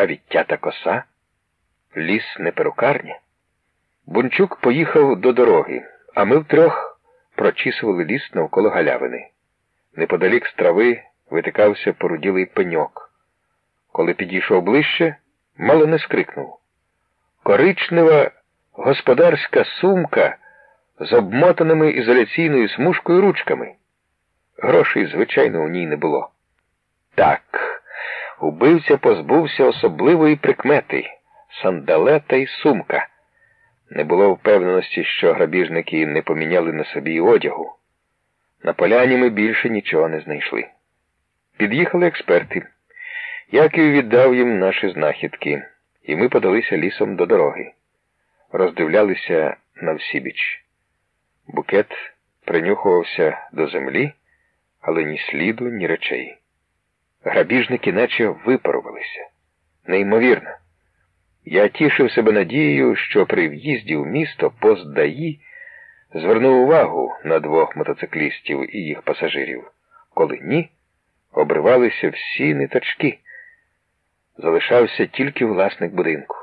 А відтята коса? Ліс не перукарня. Бунчук поїхав до дороги, а ми втрьох прочісували ліс навколо галявини. Неподалік з трави витикався поруділий пеньок. Коли підійшов ближче, мало не скрикнув. Коричнева господарська сумка з обмотаними ізоляційною смужкою ручками. Грошей, звичайно, у ній не було. Так, убивця позбувся особливої прикмети сандалета й сумка. Не було впевненості, що грабіжники не поміняли на собі одягу. На поляні ми більше нічого не знайшли. Під'їхали експерти. Яків віддав їм наші знахідки, і ми подалися лісом до дороги. Роздивлялися на всібіч. Букет принюхувався до землі, але ні сліду, ні речей. Грабіжники наче випарувалися. Неймовірно. Я тішив себе надією, що при в'їзді в місто пост ДАІ звернув увагу на двох мотоциклістів і їх пасажирів. Коли ні, обривалися всі ниточки. Залишався тільки власник будинку.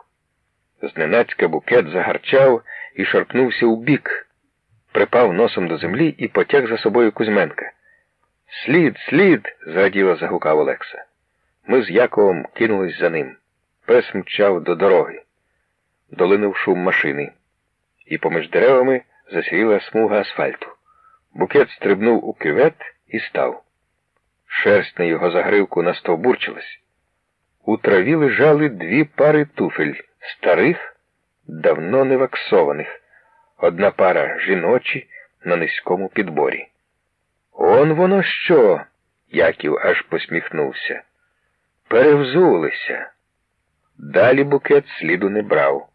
Зненацька букет загарчав і шарпнувся у бік, припав носом до землі і потяг за собою Кузьменка. Слід, слід. зраділо загукав Олекса. Ми з Яковом кинулись за ним. Пес мчав до дороги. Долинув шум машини, і поміж деревами засріла смуга асфальту. Букет стрибнув у кювет і став. Шерсть на його загривку настовбурчилась. У траві лежали дві пари туфель, старих, давно не ваксованих, одна пара жіночі на низькому підборі. Он воно що? Яків аж посміхнувся. Перевзулися. Далі букет сліду не брав.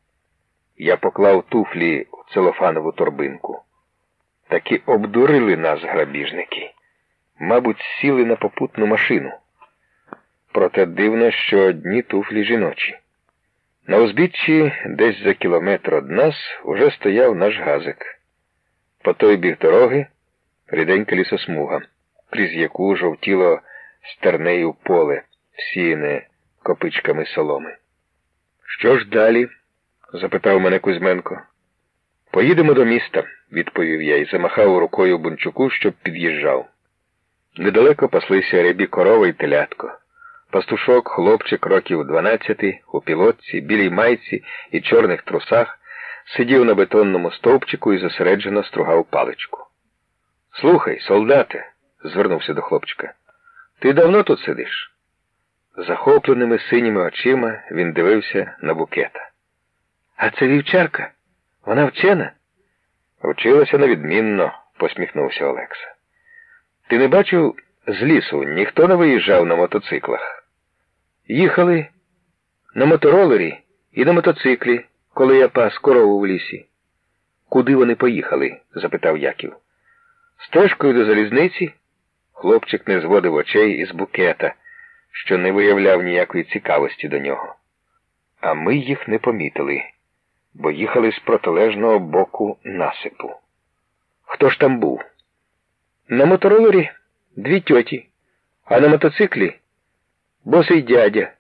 Я поклав туфлі в целофанову торбинку. Таки обдурили нас грабіжники. Мабуть, сіли на попутну машину. Проте дивно, що одні туфлі жіночі. На узбіччі, десь за кілометр від нас, уже стояв наш газик. По той біг дороги ріденька лісосмуга, крізь яку жовтіло стернею поле, всіяне копичками соломи. Що ж далі? запитав мене Кузьменко. Поїдемо до міста, відповів я і замахав рукою бунчуку, щоб під'їжджав. Недалеко паслися рябі корова і телятко. Пастушок, хлопчик років дванадцяти, у пілотці, білій майці і чорних трусах, сидів на бетонному стовпчику і зосереджено стругав паличку. Слухай, солдате, звернувся до хлопчика, ти давно тут сидиш? Захопленими синіми очима він дивився на букета. А це вівчарка? Вона вчена? Вчилася невідмінно, посміхнувся Олекса. Ти не бачив з лісу, ніхто не виїжджав на мотоциклах. Їхали на моторолері і на мотоциклі, коли я пас корову в лісі. Куди вони поїхали? запитав Яків. Стежкою до залізниці хлопчик не зводив очей із букета, що не виявляв ніякої цікавості до нього. А ми їх не помітили, бо їхали з протилежного боку насипу. Хто ж там був? На моторолері дві тьоті, а на мотоциклі босий дядя.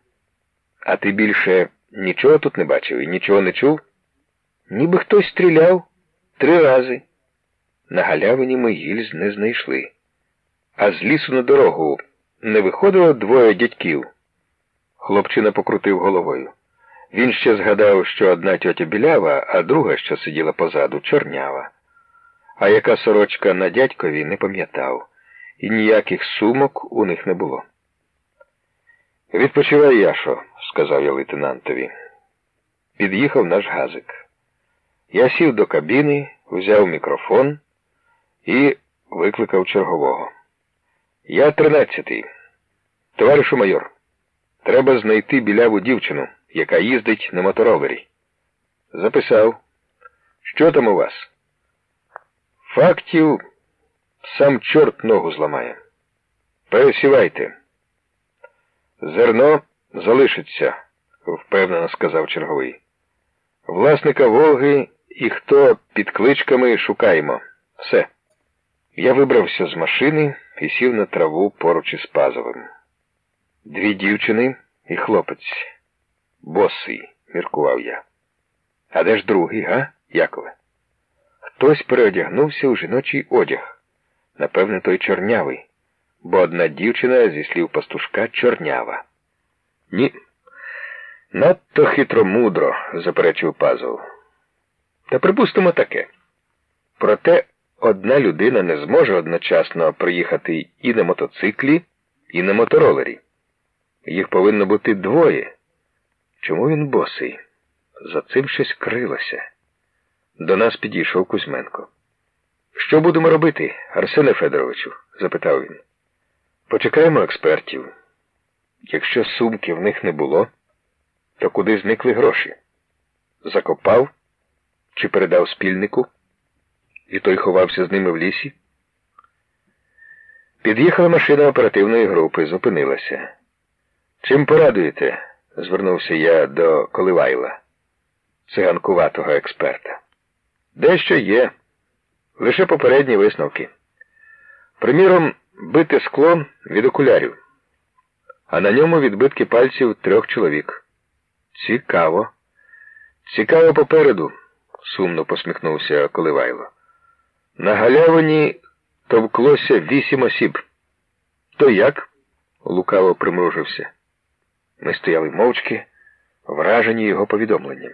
А ти більше нічого тут не бачив і нічого не чув? Ніби хтось стріляв три рази. На галявині ми гільз не знайшли. А з лісу на дорогу не виходило двоє дядьків. Хлопчина покрутив головою. Він ще згадав, що одна тьотя білява, а друга, що сиділа позаду, чорнява. А яка сорочка на дядькові не пам'ятав, і ніяких сумок у них не було. Відпочивай, Яшо, сказав я лейтенантові. Під'їхав наш газик. Я сів до кабіни, взяв мікрофон і викликав чергового. Я тринадцятий. Товаришу майор, треба знайти біляву дівчину, яка їздить на моторолері. Записав. Що там у вас? Фактів сам чорт ногу зламає. Пересівайте. Зерно залишиться, впевнено сказав черговий. Власника Волги і хто під кличками шукаємо. Все. Я вибрався з машини і сів на траву поруч із Пазовим. Дві дівчини і хлопець. босий, міркував я. А де ж другий, га, Якове? Хтось переодягнувся у жіночий одяг. Напевне, той чорнявий, бо одна дівчина зі слів пастушка чорнява. Ні. Надто хитромудро, заперечив Пазов. Та припустимо таке. Проте одна людина не зможе одночасно приїхати і на мотоциклі, і на моторолері. Їх повинно бути двоє. Чому він босий? За цим щось крилося. До нас підійшов Кузьменко. Що будемо робити, Арсене Федоровичу? запитав він. Почекаємо експертів. Якщо сумки в них не було, то куди зникли гроші? Закопав чи передав спільнику? І той ховався з ними в лісі? Під'їхала машина оперативної групи, зупинилася. Чим порадуєте? звернувся я до Коливайла, циганкуватого експерта. Дещо є, лише попередні висновки. Приміром, бите скло від окулярів, а на ньому відбитки пальців трьох чоловік. Цікаво. Цікаво попереду, сумно посміхнувся Коливайло. На галявині товклося вісім осіб. То як? лукаво примружився. Ми стояли мовчки, вражені його повідомленням.